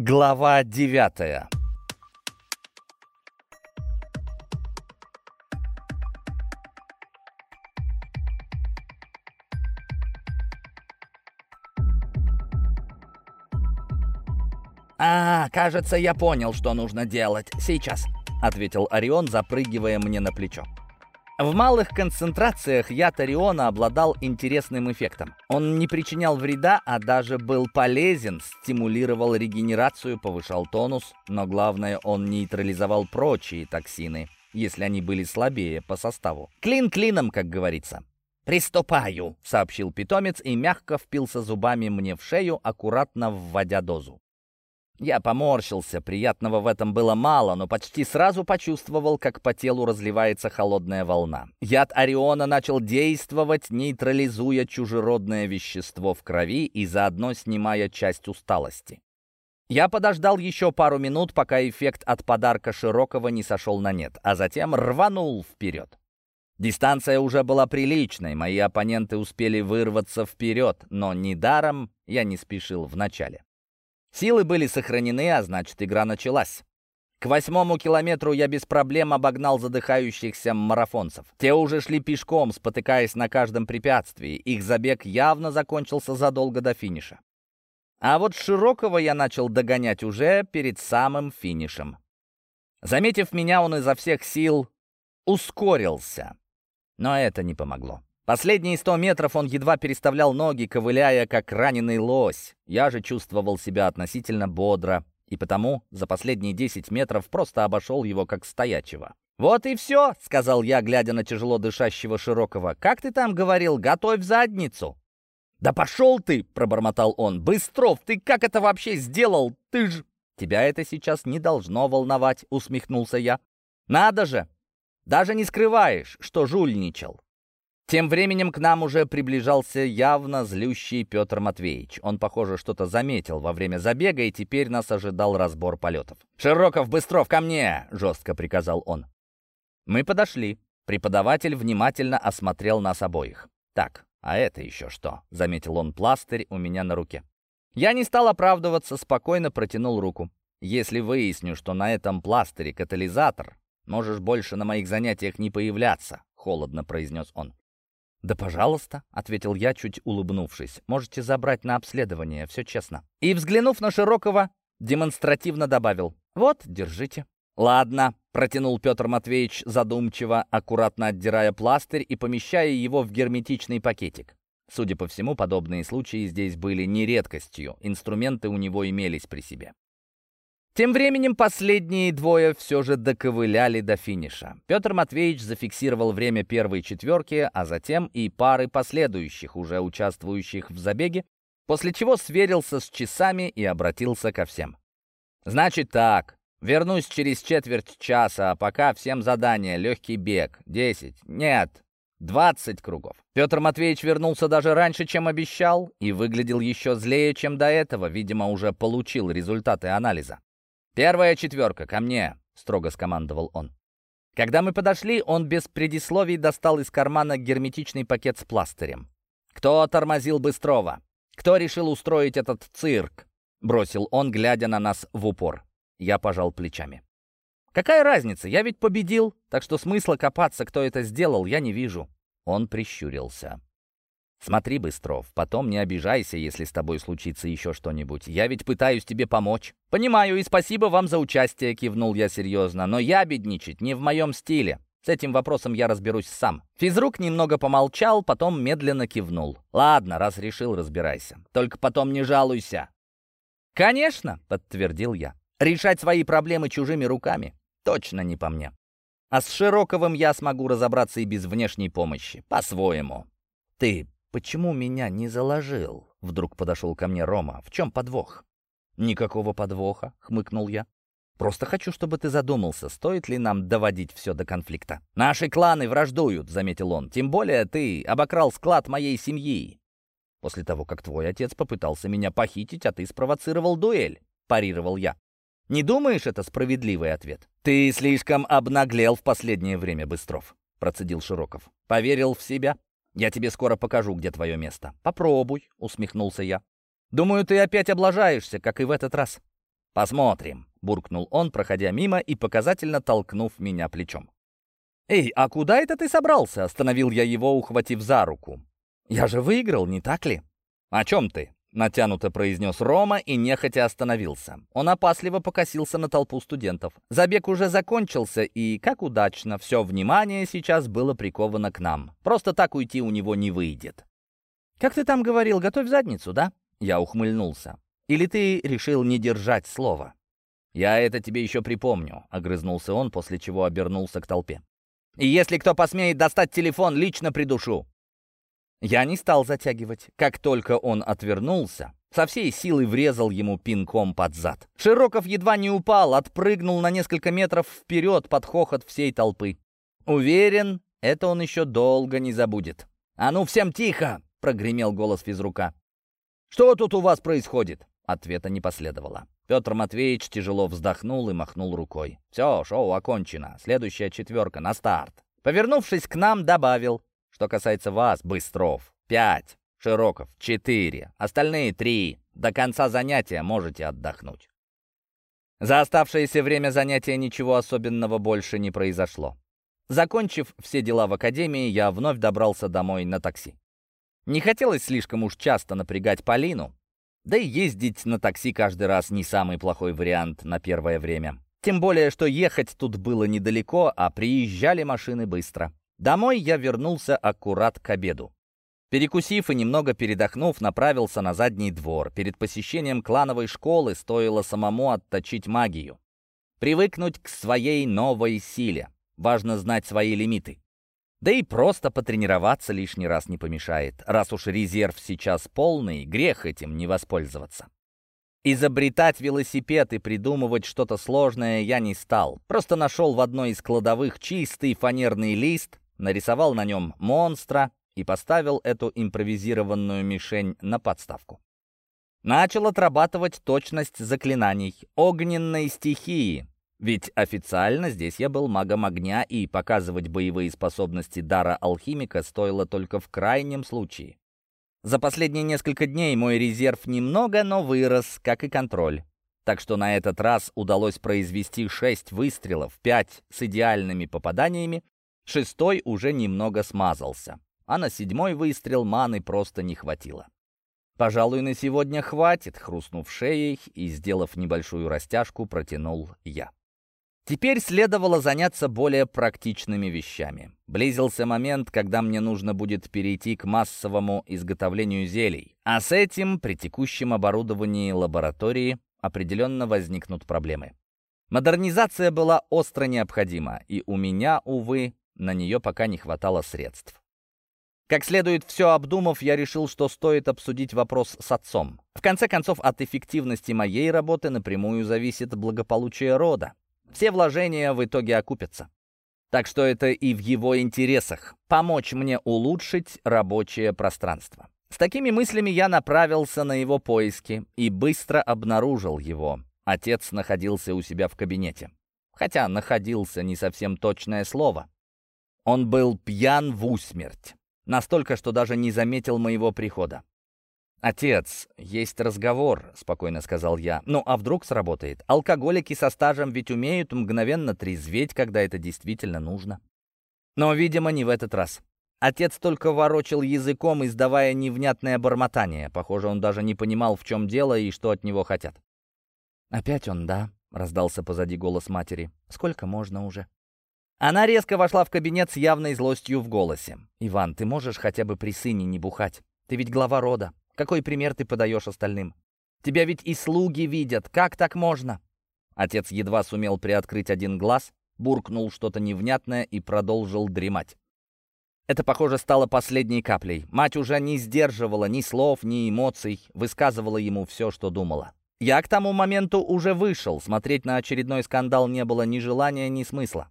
Глава девятая «А, кажется, я понял, что нужно делать. Сейчас», — ответил Орион, запрыгивая мне на плечо. В малых концентрациях яд Ориона обладал интересным эффектом. Он не причинял вреда, а даже был полезен, стимулировал регенерацию, повышал тонус, но главное, он нейтрализовал прочие токсины, если они были слабее по составу. Клин клином, как говорится. «Приступаю», — сообщил питомец и мягко впился зубами мне в шею, аккуратно вводя дозу. Я поморщился, приятного в этом было мало, но почти сразу почувствовал, как по телу разливается холодная волна. Яд Ориона начал действовать, нейтрализуя чужеродное вещество в крови и заодно снимая часть усталости. Я подождал еще пару минут, пока эффект от подарка Широкого не сошел на нет, а затем рванул вперед. Дистанция уже была приличной, мои оппоненты успели вырваться вперед, но недаром я не спешил в начале. Силы были сохранены, а значит, игра началась. К восьмому километру я без проблем обогнал задыхающихся марафонцев. Те уже шли пешком, спотыкаясь на каждом препятствии. Их забег явно закончился задолго до финиша. А вот Широкого я начал догонять уже перед самым финишем. Заметив меня, он изо всех сил ускорился. Но это не помогло. Последние сто метров он едва переставлял ноги, ковыляя, как раненый лось. Я же чувствовал себя относительно бодро, и потому за последние десять метров просто обошел его как стоячего. «Вот и все», — сказал я, глядя на тяжело дышащего Широкого. «Как ты там говорил? Готовь задницу!» «Да пошел ты!» — пробормотал он. «Быстров, ты как это вообще сделал? Ты ж...» «Тебя это сейчас не должно волновать», — усмехнулся я. «Надо же! Даже не скрываешь, что жульничал. Тем временем к нам уже приближался явно злющий Петр Матвеевич. Он, похоже, что-то заметил во время забега, и теперь нас ожидал разбор полетов. «Широков, Быстров, ко мне!» — жестко приказал он. Мы подошли. Преподаватель внимательно осмотрел нас обоих. «Так, а это еще что?» — заметил он пластырь у меня на руке. Я не стал оправдываться, спокойно протянул руку. «Если выясню, что на этом пластыре катализатор, можешь больше на моих занятиях не появляться», — холодно произнес он. «Да, пожалуйста», — ответил я, чуть улыбнувшись. «Можете забрать на обследование, все честно». И, взглянув на Широкого, демонстративно добавил. «Вот, держите». «Ладно», — протянул Петр Матвеевич задумчиво, аккуратно отдирая пластырь и помещая его в герметичный пакетик. Судя по всему, подобные случаи здесь были не редкостью, инструменты у него имелись при себе. Тем временем последние двое все же доковыляли до финиша. Петр Матвеевич зафиксировал время первой четверки, а затем и пары последующих, уже участвующих в забеге, после чего сверился с часами и обратился ко всем. «Значит так, вернусь через четверть часа, а пока всем задание, легкий бег, 10, нет, 20 кругов». Петр Матвеевич вернулся даже раньше, чем обещал, и выглядел еще злее, чем до этого, видимо, уже получил результаты анализа. «Первая четверка, ко мне!» — строго скомандовал он. Когда мы подошли, он без предисловий достал из кармана герметичный пакет с пластырем. «Кто тормозил Быстрова? Кто решил устроить этот цирк?» — бросил он, глядя на нас в упор. Я пожал плечами. «Какая разница? Я ведь победил, так что смысла копаться, кто это сделал, я не вижу». Он прищурился. Смотри, Быстров, потом не обижайся, если с тобой случится еще что-нибудь. Я ведь пытаюсь тебе помочь. Понимаю, и спасибо вам за участие, кивнул я серьезно, но я бедничать не в моем стиле. С этим вопросом я разберусь сам. Физрук немного помолчал, потом медленно кивнул. «Ладно, раз решил, разбирайся. Только потом не жалуйся». «Конечно», — подтвердил я. «Решать свои проблемы чужими руками точно не по мне. А с Широковым я смогу разобраться и без внешней помощи. По-своему». «Ты «Почему меня не заложил?» Вдруг подошел ко мне Рома. «В чем подвох?» «Никакого подвоха», — хмыкнул я. «Просто хочу, чтобы ты задумался, стоит ли нам доводить все до конфликта». «Наши кланы враждуют», — заметил он. «Тем более ты обокрал склад моей семьи». «После того, как твой отец попытался меня похитить, а ты спровоцировал дуэль», — парировал я. «Не думаешь, это справедливый ответ?» «Ты слишком обнаглел в последнее время, Быстров», — процедил Широков. «Поверил в себя?» Я тебе скоро покажу, где твое место. Попробуй, усмехнулся я. Думаю, ты опять облажаешься, как и в этот раз. «Посмотрим», — буркнул он, проходя мимо и показательно толкнув меня плечом. «Эй, а куда это ты собрался?» — остановил я его, ухватив за руку. «Я же выиграл, не так ли?» «О чем ты?» — натянуто произнес Рома и нехотя остановился. Он опасливо покосился на толпу студентов. Забег уже закончился, и, как удачно, все внимание сейчас было приковано к нам. Просто так уйти у него не выйдет. «Как ты там говорил, готовь задницу, да?» Я ухмыльнулся. «Или ты решил не держать слова?» «Я это тебе еще припомню», — огрызнулся он, после чего обернулся к толпе. «И если кто посмеет достать телефон, лично придушу». Я не стал затягивать. Как только он отвернулся, со всей силы врезал ему пинком под зад. Широков едва не упал, отпрыгнул на несколько метров вперед под хохот всей толпы. Уверен, это он еще долго не забудет. «А ну, всем тихо!» — прогремел голос физрука. «Что тут у вас происходит?» Ответа не последовало. Петр Матвеевич тяжело вздохнул и махнул рукой. «Все, шоу окончено. Следующая четверка на старт». Повернувшись к нам, добавил. «Что касается вас, Быстров, пять, Широков, четыре, остальные три. До конца занятия можете отдохнуть». За оставшееся время занятия ничего особенного больше не произошло. Закончив все дела в академии, я вновь добрался домой на такси. Не хотелось слишком уж часто напрягать Полину, да и ездить на такси каждый раз не самый плохой вариант на первое время. Тем более, что ехать тут было недалеко, а приезжали машины быстро. Домой я вернулся аккурат к обеду. Перекусив и немного передохнув, направился на задний двор. Перед посещением клановой школы стоило самому отточить магию. Привыкнуть к своей новой силе. Важно знать свои лимиты. Да и просто потренироваться лишний раз не помешает. Раз уж резерв сейчас полный, грех этим не воспользоваться. Изобретать велосипед и придумывать что-то сложное я не стал. Просто нашел в одной из кладовых чистый фанерный лист, нарисовал на нем монстра и поставил эту импровизированную мишень на подставку. Начал отрабатывать точность заклинаний огненной стихии, ведь официально здесь я был магом огня, и показывать боевые способности дара алхимика стоило только в крайнем случае. За последние несколько дней мой резерв немного, но вырос, как и контроль. Так что на этот раз удалось произвести шесть выстрелов, пять с идеальными попаданиями, шестой уже немного смазался, а на седьмой выстрел маны просто не хватило. «Пожалуй, на сегодня хватит», — хрустнув шеей и сделав небольшую растяжку, протянул я. Теперь следовало заняться более практичными вещами. Близился момент, когда мне нужно будет перейти к массовому изготовлению зелий. А с этим при текущем оборудовании лаборатории определенно возникнут проблемы. Модернизация была остро необходима, и у меня, увы, на нее пока не хватало средств. Как следует все обдумав, я решил, что стоит обсудить вопрос с отцом. В конце концов, от эффективности моей работы напрямую зависит благополучие рода. Все вложения в итоге окупятся. Так что это и в его интересах — помочь мне улучшить рабочее пространство. С такими мыслями я направился на его поиски и быстро обнаружил его. Отец находился у себя в кабинете. Хотя «находился» не совсем точное слово. Он был пьян в усмерть. Настолько, что даже не заметил моего прихода. «Отец, есть разговор», — спокойно сказал я. «Ну, а вдруг сработает? Алкоголики со стажем ведь умеют мгновенно трезветь, когда это действительно нужно». Но, видимо, не в этот раз. Отец только ворочил языком, издавая невнятное бормотание. Похоже, он даже не понимал, в чем дело и что от него хотят. «Опять он, да?» — раздался позади голос матери. «Сколько можно уже?» Она резко вошла в кабинет с явной злостью в голосе. «Иван, ты можешь хотя бы при сыне не бухать? Ты ведь глава рода. Какой пример ты подаешь остальным? Тебя ведь и слуги видят. Как так можно?» Отец едва сумел приоткрыть один глаз, буркнул что-то невнятное и продолжил дремать. Это, похоже, стало последней каплей. Мать уже не сдерживала ни слов, ни эмоций, высказывала ему все, что думала. Я к тому моменту уже вышел, смотреть на очередной скандал не было ни желания, ни смысла.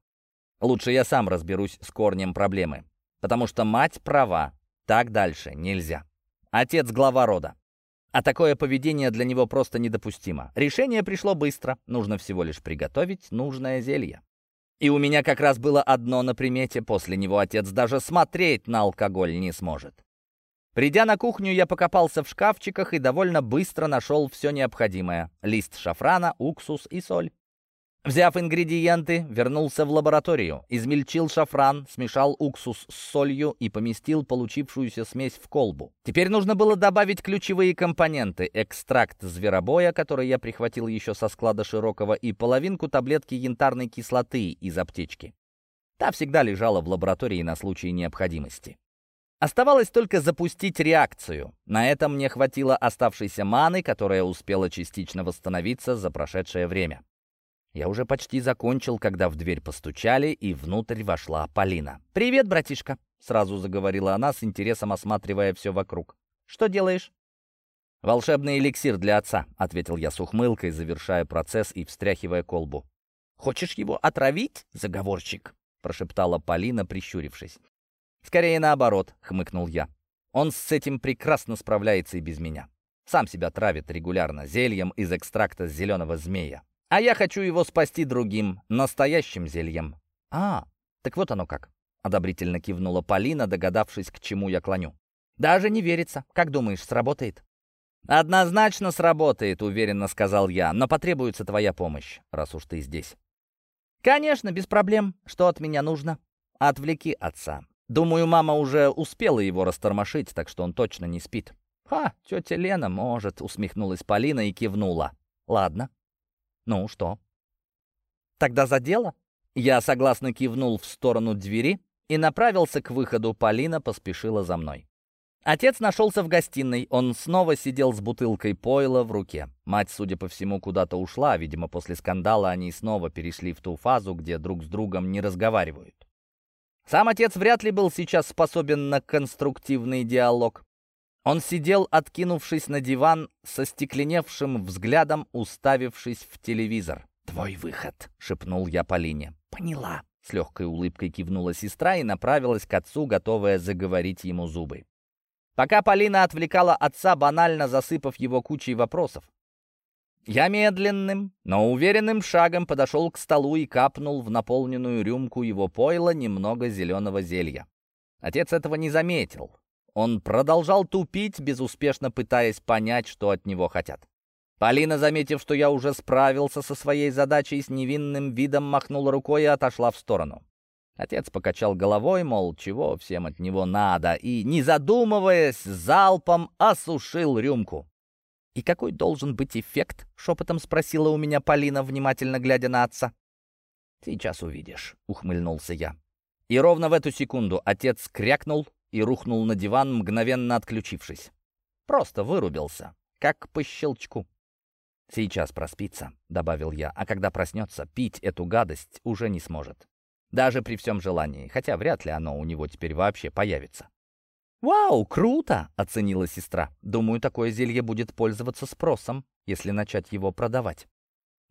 Лучше я сам разберусь с корнем проблемы, потому что мать права, так дальше нельзя. Отец глава рода. А такое поведение для него просто недопустимо. Решение пришло быстро. Нужно всего лишь приготовить нужное зелье. И у меня как раз было одно на примете. После него отец даже смотреть на алкоголь не сможет. Придя на кухню, я покопался в шкафчиках и довольно быстро нашел все необходимое. Лист шафрана, уксус и соль. Взяв ингредиенты, вернулся в лабораторию, измельчил шафран, смешал уксус с солью и поместил получившуюся смесь в колбу. Теперь нужно было добавить ключевые компоненты, экстракт зверобоя, который я прихватил еще со склада Широкого, и половинку таблетки янтарной кислоты из аптечки. Та всегда лежала в лаборатории на случай необходимости. Оставалось только запустить реакцию. На этом мне хватило оставшейся маны, которая успела частично восстановиться за прошедшее время. Я уже почти закончил, когда в дверь постучали, и внутрь вошла Полина. «Привет, братишка!» — сразу заговорила она, с интересом осматривая все вокруг. «Что делаешь?» «Волшебный эликсир для отца», — ответил я с ухмылкой, завершая процесс и встряхивая колбу. «Хочешь его отравить, заговорщик?» — прошептала Полина, прищурившись. «Скорее наоборот», — хмыкнул я. «Он с этим прекрасно справляется и без меня. Сам себя травит регулярно зельем из экстракта зеленого змея. А я хочу его спасти другим, настоящим зельем. А, так вот оно как. Одобрительно кивнула Полина, догадавшись, к чему я клоню. Даже не верится. Как думаешь, сработает? «Однозначно сработает», — уверенно сказал я, «но потребуется твоя помощь, раз уж ты здесь». «Конечно, без проблем. Что от меня нужно?» «Отвлеки отца. Думаю, мама уже успела его растормошить, так что он точно не спит». «Ха, тетя Лена может», — усмехнулась Полина и кивнула. «Ладно, «Ну, что?» «Тогда за дело?» Я согласно кивнул в сторону двери и направился к выходу. Полина поспешила за мной. Отец нашелся в гостиной. Он снова сидел с бутылкой пойла в руке. Мать, судя по всему, куда-то ушла. Видимо, после скандала они снова перешли в ту фазу, где друг с другом не разговаривают. Сам отец вряд ли был сейчас способен на конструктивный диалог. Он сидел, откинувшись на диван, со стекленевшим взглядом, уставившись в телевизор. «Твой выход», — шепнул я Полине. «Поняла». С легкой улыбкой кивнула сестра и направилась к отцу, готовая заговорить ему зубы. Пока Полина отвлекала отца, банально засыпав его кучей вопросов. Я медленным, но уверенным шагом подошел к столу и капнул в наполненную рюмку его пойла немного зеленого зелья. Отец этого не заметил, он продолжал тупить, безуспешно пытаясь понять, что от него хотят. Полина, заметив, что я уже справился со своей задачей, с невинным видом махнула рукой и отошла в сторону. Отец покачал головой, мол, чего всем от него надо, и, не задумываясь, залпом осушил рюмку. «И какой должен быть эффект?» — шепотом спросила у меня Полина, внимательно глядя на отца. «Сейчас увидишь», — ухмыльнулся я. И ровно в эту секунду отец крякнул, и рухнул на диван, мгновенно отключившись. Просто вырубился, как по щелчку. «Сейчас проспится», — добавил я, «а когда проснется, пить эту гадость уже не сможет. Даже при всем желании, хотя вряд ли оно у него теперь вообще появится». «Вау, круто!» — оценила сестра. «Думаю, такое зелье будет пользоваться спросом, если начать его продавать».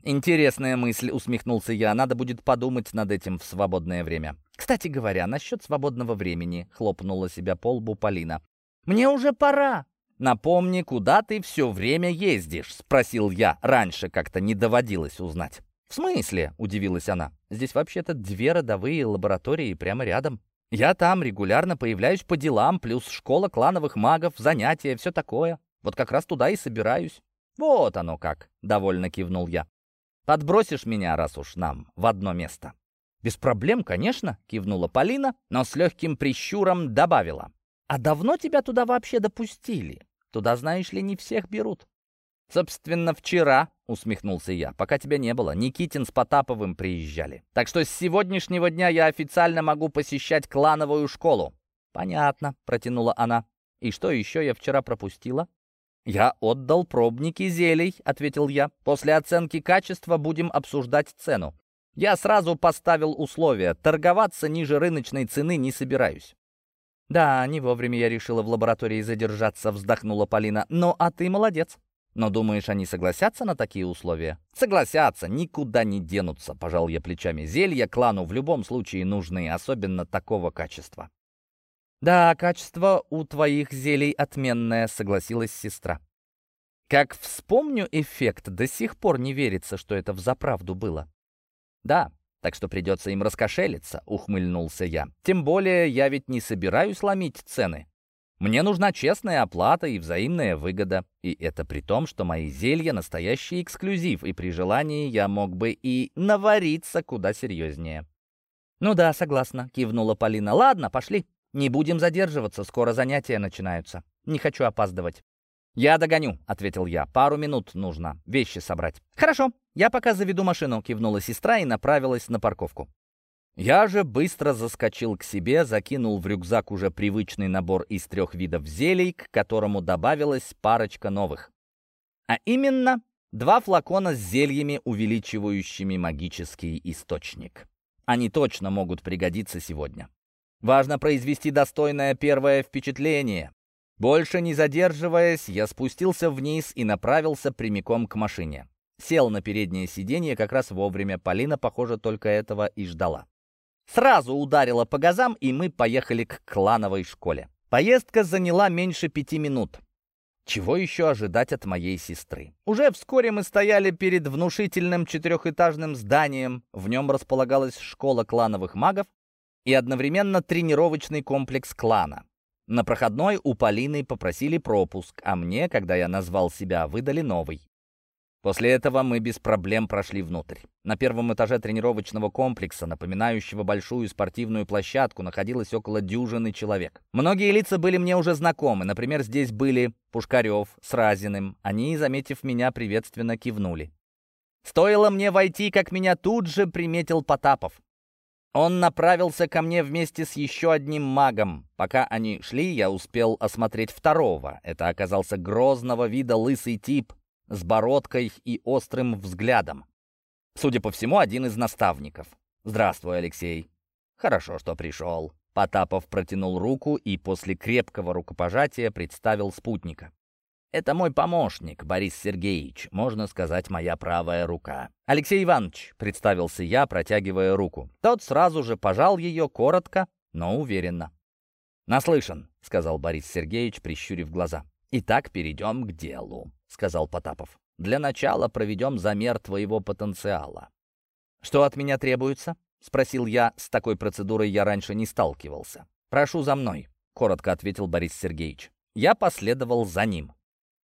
«Интересная мысль», — усмехнулся я. «Надо будет подумать над этим в свободное время». «Кстати говоря, насчет свободного времени», — хлопнула себя по лбу Полина. «Мне уже пора». «Напомни, куда ты все время ездишь?» — спросил я. Раньше как-то не доводилось узнать. «В смысле?» — удивилась она. «Здесь вообще-то две родовые лаборатории прямо рядом. Я там регулярно появляюсь по делам, плюс школа клановых магов, занятия, все такое. Вот как раз туда и собираюсь». «Вот оно как!» — довольно кивнул я. Подбросишь меня, раз уж нам, в одно место?» «Без проблем, конечно», — кивнула Полина, но с легким прищуром добавила. «А давно тебя туда вообще допустили? Туда, знаешь ли, не всех берут». «Собственно, вчера», — усмехнулся я, — «пока тебя не было, Никитин с Потаповым приезжали. Так что с сегодняшнего дня я официально могу посещать клановую школу». «Понятно», — протянула она. «И что еще я вчера пропустила?» «Я отдал пробники зелий», — ответил я. «После оценки качества будем обсуждать цену. Я сразу поставил условия. Торговаться ниже рыночной цены не собираюсь». «Да, не вовремя я решила в лаборатории задержаться», — вздохнула Полина. «Ну, а ты молодец. Но думаешь, они согласятся на такие условия?» «Согласятся, никуда не денутся», — пожал я плечами. «Зелья клану в любом случае нужны, особенно такого качества». «Да, качество у твоих зелий отменное», — согласилась сестра. «Как вспомню эффект, до сих пор не верится, что это взаправду было». «Да, так что придется им раскошелиться», — ухмыльнулся я. «Тем более я ведь не собираюсь ломить цены. Мне нужна честная оплата и взаимная выгода. И это при том, что мои зелья — настоящий эксклюзив, и при желании я мог бы и навариться куда серьезнее. «Ну да, согласна», — кивнула Полина. «Ладно, пошли. Не будем задерживаться, скоро занятия начинаются. Не хочу опаздывать». «Я догоню», — ответил я. «Пару минут нужно. Вещи собрать». «Хорошо, я пока заведу машину», — кивнула сестра и направилась на парковку. Я же быстро заскочил к себе, закинул в рюкзак уже привычный набор из трех видов зелий, к которому добавилась парочка новых. А именно, два флакона с зельями, увеличивающими магический источник. Они точно могут пригодиться сегодня. Важно произвести достойное первое впечатление. Больше не задерживаясь, я спустился вниз и направился прямиком к машине. Сел на переднее сиденье как раз вовремя. Полина, похоже, только этого и ждала. Сразу ударила по газам, и мы поехали к клановой школе. Поездка заняла меньше пяти минут. Чего еще ожидать от моей сестры? Уже вскоре мы стояли перед внушительным четырехэтажным зданием. В нем располагалась школа клановых магов и одновременно тренировочный комплекс клана. На проходной у Полины попросили пропуск, а мне, когда я назвал себя, выдали новый. После этого мы без проблем прошли внутрь. На первом этаже тренировочного комплекса, напоминающего большую спортивную площадку, находилось около дюжины человек. Многие лица были мне уже знакомы. Например, здесь были Пушкарев с Разиным. Они, заметив меня, приветственно кивнули. Стоило мне войти, как меня тут же приметил Потапов. Он направился ко мне вместе с еще одним магом. Пока они шли, я успел осмотреть второго. Это оказался грозного вида лысый тип с бородкой и острым взглядом. Судя по всему, один из наставников. «Здравствуй, Алексей». «Хорошо, что пришел». Потапов протянул руку и после крепкого рукопожатия представил спутника. «Это мой помощник, Борис Сергеевич, можно сказать, моя правая рука». «Алексей Иванович», — представился я, протягивая руку. Тот сразу же пожал ее коротко, но уверенно. «Наслышан», — сказал Борис Сергеевич, прищурив глаза. «Итак, перейдем к делу», — сказал Потапов. «Для начала проведем замер твоего потенциала». «Что от меня требуется?» — спросил я. С такой процедурой я раньше не сталкивался. «Прошу за мной», — коротко ответил Борис Сергеевич. Я последовал за ним.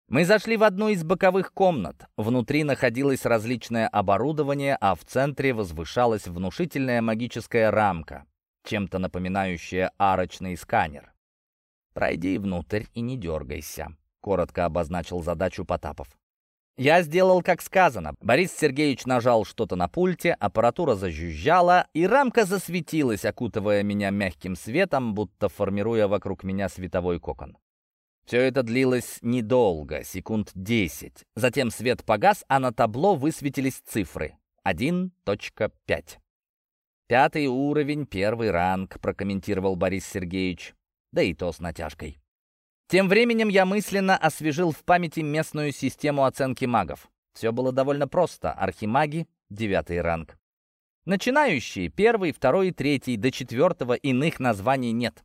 Мы зашли в одну из боковых комнат. Внутри находилось различное оборудование, а в центре возвышалась внушительная магическая рамка, чем-то напоминающая арочный сканер. «Пройди внутрь и не дергайся», — коротко обозначил задачу Потапов. Я сделал, как сказано. Борис Сергеевич нажал что-то на пульте, аппаратура зажужжала, и рамка засветилась, окутывая меня мягким светом, будто формируя вокруг меня световой кокон. Все это длилось недолго, секунд десять. Затем свет погас, а на табло высветились цифры. 1.5. «Пятый уровень, первый ранг», — прокомментировал Борис Сергеевич да и то с натяжкой. Тем временем я мысленно освежил в памяти местную систему оценки магов. Все было довольно просто. Архимаги — девятый ранг. Начинающие — первый, второй и третий, до четвертого иных названий нет.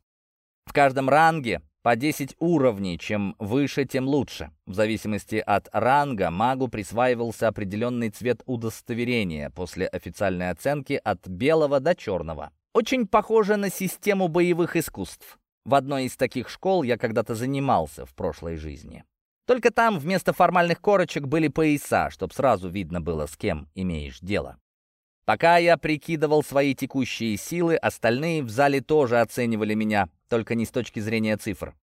В каждом ранге по 10 уровней, чем выше, тем лучше. В зависимости от ранга магу присваивался определенный цвет удостоверения после официальной оценки от белого до черного. Очень похоже на систему боевых искусств. В одной из таких школ я когда-то занимался в прошлой жизни. Только там вместо формальных корочек были пояса, чтобы сразу видно было, с кем имеешь дело. Пока я прикидывал свои текущие силы, остальные в зале тоже оценивали меня, только не с точки зрения цифр.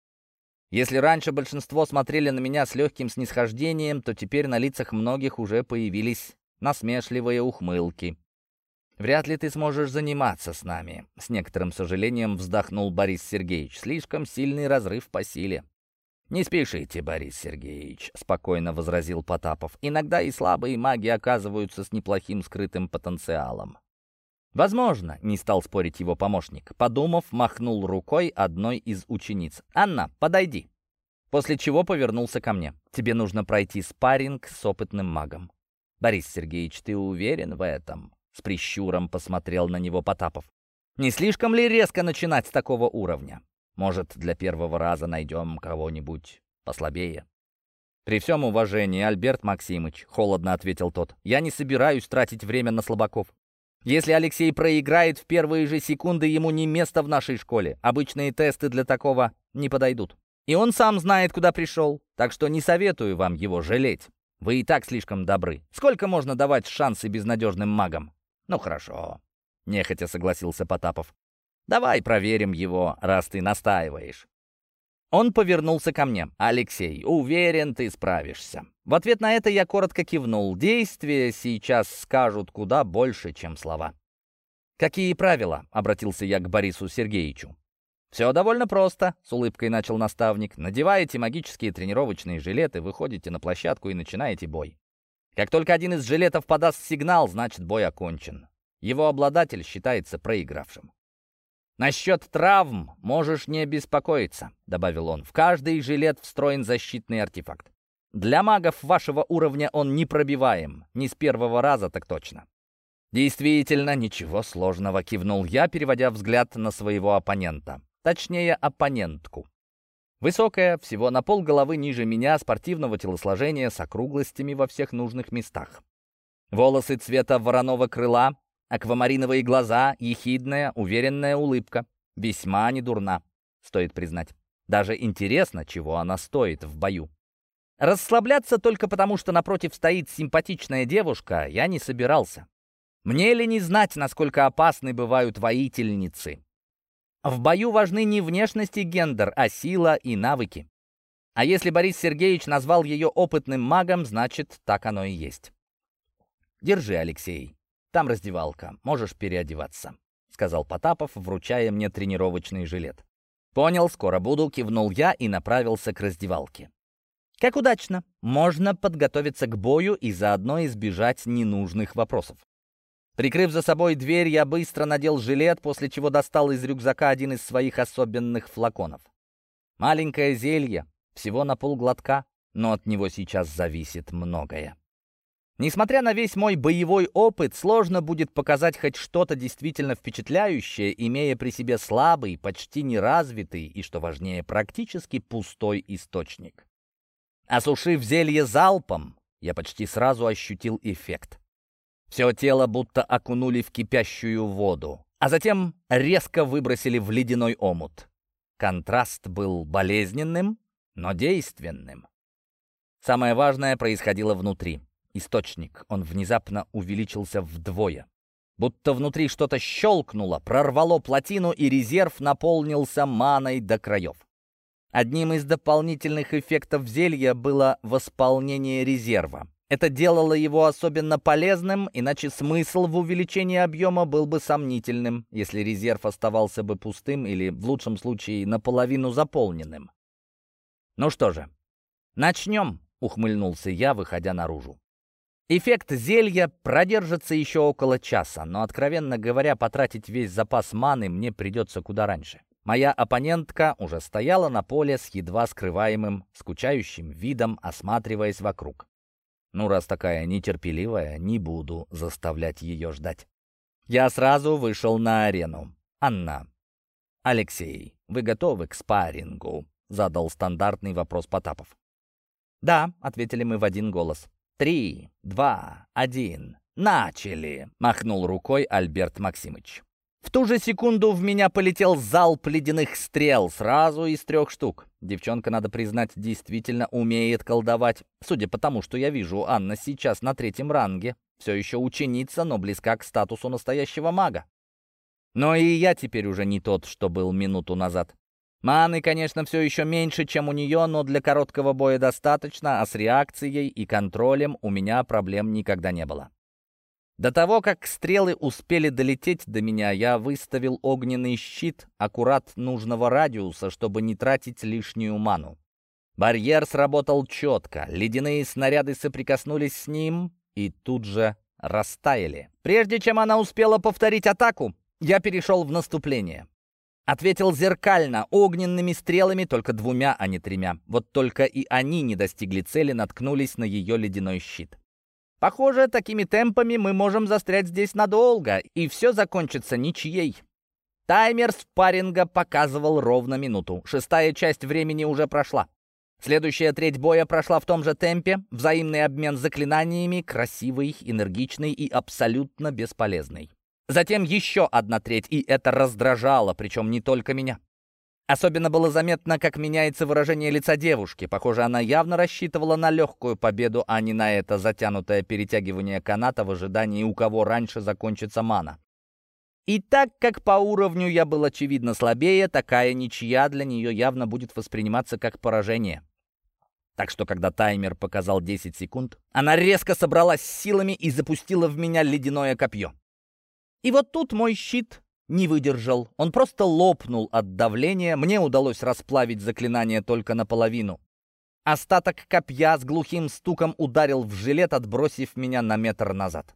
Если раньше большинство смотрели на меня с легким снисхождением, то теперь на лицах многих уже появились насмешливые ухмылки. «Вряд ли ты сможешь заниматься с нами», — с некоторым сожалением вздохнул Борис Сергеевич. «Слишком сильный разрыв по силе». «Не спешите, Борис Сергеевич», — спокойно возразил Потапов. «Иногда и слабые маги оказываются с неплохим скрытым потенциалом». «Возможно», — не стал спорить его помощник. Подумав, махнул рукой одной из учениц. «Анна, подойди». После чего повернулся ко мне. «Тебе нужно пройти спарринг с опытным магом». «Борис Сергеевич, ты уверен в этом?» С прищуром посмотрел на него Потапов. «Не слишком ли резко начинать с такого уровня? Может, для первого раза найдем кого-нибудь послабее?» «При всем уважении, Альберт Максимыч», — холодно ответил тот, «я не собираюсь тратить время на слабаков. Если Алексей проиграет в первые же секунды, ему не место в нашей школе. Обычные тесты для такого не подойдут». И он сам знает, куда пришел, так что не советую вам его жалеть. Вы и так слишком добры. Сколько можно давать шансы безнадежным магам? Ну хорошо, нехотя согласился Потапов. Давай проверим его, раз ты настаиваешь. Он повернулся ко мне. «Алексей, уверен, ты справишься». В ответ на это я коротко кивнул. Действия сейчас скажут куда больше, чем слова. «Какие правила?» — обратился я к Борису Сергеевичу. «Все довольно просто», — с улыбкой начал наставник. «Надеваете магические тренировочные жилеты, выходите на площадку и начинаете бой. Как только один из жилетов подаст сигнал, значит бой окончен. Его обладатель считается проигравшим. «Насчет травм можешь не беспокоиться», — добавил он. «В каждый жилет встроен защитный артефакт. Для магов вашего уровня он непробиваем. Не с первого раза, так точно». «Действительно, ничего сложного», — кивнул я, переводя взгляд на своего оппонента. Точнее, оппонентку. Высокая, всего на пол головы ниже меня, спортивного телосложения с округлостями во всех нужных местах. Волосы цвета вороного крыла, Аквамариновые глаза, ехидная, уверенная улыбка. Весьма недурна, стоит признать. Даже интересно, чего она стоит в бою. Расслабляться только потому, что напротив стоит симпатичная девушка, я не собирался. Мне ли не знать, насколько опасны бывают воительницы? В бою важны не внешность и гендер, а сила и навыки. А если Борис Сергеевич назвал ее опытным магом, значит, так оно и есть. Держи, Алексей. Там раздевалка, можешь переодеваться», — сказал Потапов, вручая мне тренировочный жилет. «Понял, скоро буду», — кивнул я и направился к раздевалке. Как удачно. Можно подготовиться к бою и заодно избежать ненужных вопросов. Прикрыв за собой дверь, я быстро надел жилет, после чего достал из рюкзака один из своих особенных флаконов. Маленькое зелье, всего на полглотка, но от него сейчас зависит многое. Несмотря на весь мой боевой опыт, сложно будет показать хоть что-то действительно впечатляющее, имея при себе слабый, почти неразвитый и, что важнее, практически пустой источник. Осушив зелье залпом, я почти сразу ощутил эффект. Все тело будто окунули в кипящую воду, а затем резко выбросили в ледяной омут. Контраст был болезненным, но действенным. Самое важное происходило внутри. Источник, он внезапно увеличился вдвое. Будто внутри что-то щелкнуло, прорвало плотину, и резерв наполнился маной до краев. Одним из дополнительных эффектов зелья было восполнение резерва. Это делало его особенно полезным, иначе смысл в увеличении объема был бы сомнительным, если резерв оставался бы пустым или, в лучшем случае, наполовину заполненным. «Ну что же, начнем», — ухмыльнулся я, выходя наружу. Эффект зелья продержится еще около часа, но, откровенно говоря, потратить весь запас маны мне придется куда раньше. Моя оппонентка уже стояла на поле с едва скрываемым, скучающим видом, осматриваясь вокруг. Ну, раз такая нетерпеливая, не буду заставлять ее ждать. Я сразу вышел на арену. «Анна, Алексей, вы готовы к спаррингу?» — задал стандартный вопрос Потапов. «Да», — ответили мы в один голос. «Три, два, один, начали!» — махнул рукой Альберт Максимыч. В ту же секунду в меня полетел залп ледяных стрел, сразу из трех штук. Девчонка, надо признать, действительно умеет колдовать. Судя по тому, что я вижу, Анна сейчас на третьем ранге. Все еще ученица, но близка к статусу настоящего мага. Но и я теперь уже не тот, что был минуту назад. Маны, конечно, все еще меньше, чем у нее, но для короткого боя достаточно, а с реакцией и контролем у меня проблем никогда не было. До того, как стрелы успели долететь до меня, я выставил огненный щит аккурат нужного радиуса, чтобы не тратить лишнюю ману. Барьер сработал четко, ледяные снаряды соприкоснулись с ним и тут же растаяли. Прежде чем она успела повторить атаку, я перешел в наступление. Ответил зеркально, огненными стрелами, только двумя, а не тремя. Вот только и они не достигли цели, наткнулись на ее ледяной щит. Похоже, такими темпами мы можем застрять здесь надолго, и все закончится ничьей. Таймер спарринга показывал ровно минуту. Шестая часть времени уже прошла. Следующая треть боя прошла в том же темпе, взаимный обмен заклинаниями, красивый, энергичный и абсолютно бесполезный. Затем еще одна треть, и это раздражало, причем не только меня. Особенно было заметно, как меняется выражение лица девушки. Похоже, она явно рассчитывала на легкую победу, а не на это затянутое перетягивание каната в ожидании, у кого раньше закончится мана. И так как по уровню я был очевидно слабее, такая ничья для нее явно будет восприниматься как поражение. Так что, когда таймер показал 10 секунд, она резко собралась силами и запустила в меня ледяное копье. И вот тут мой щит не выдержал. Он просто лопнул от давления. Мне удалось расплавить заклинание только наполовину. Остаток копья с глухим стуком ударил в жилет, отбросив меня на метр назад.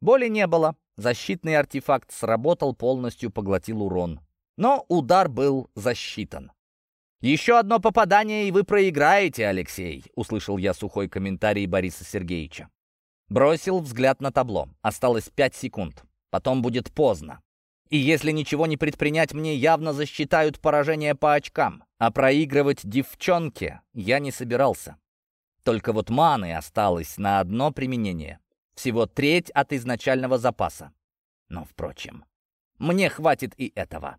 Боли не было. Защитный артефакт сработал, полностью поглотил урон. Но удар был засчитан. «Еще одно попадание, и вы проиграете, Алексей», — услышал я сухой комментарий Бориса Сергеевича. Бросил взгляд на табло. Осталось пять секунд. Потом будет поздно. И если ничего не предпринять, мне явно засчитают поражение по очкам. А проигрывать девчонке я не собирался. Только вот маны осталось на одно применение. Всего треть от изначального запаса. Но, впрочем, мне хватит и этого.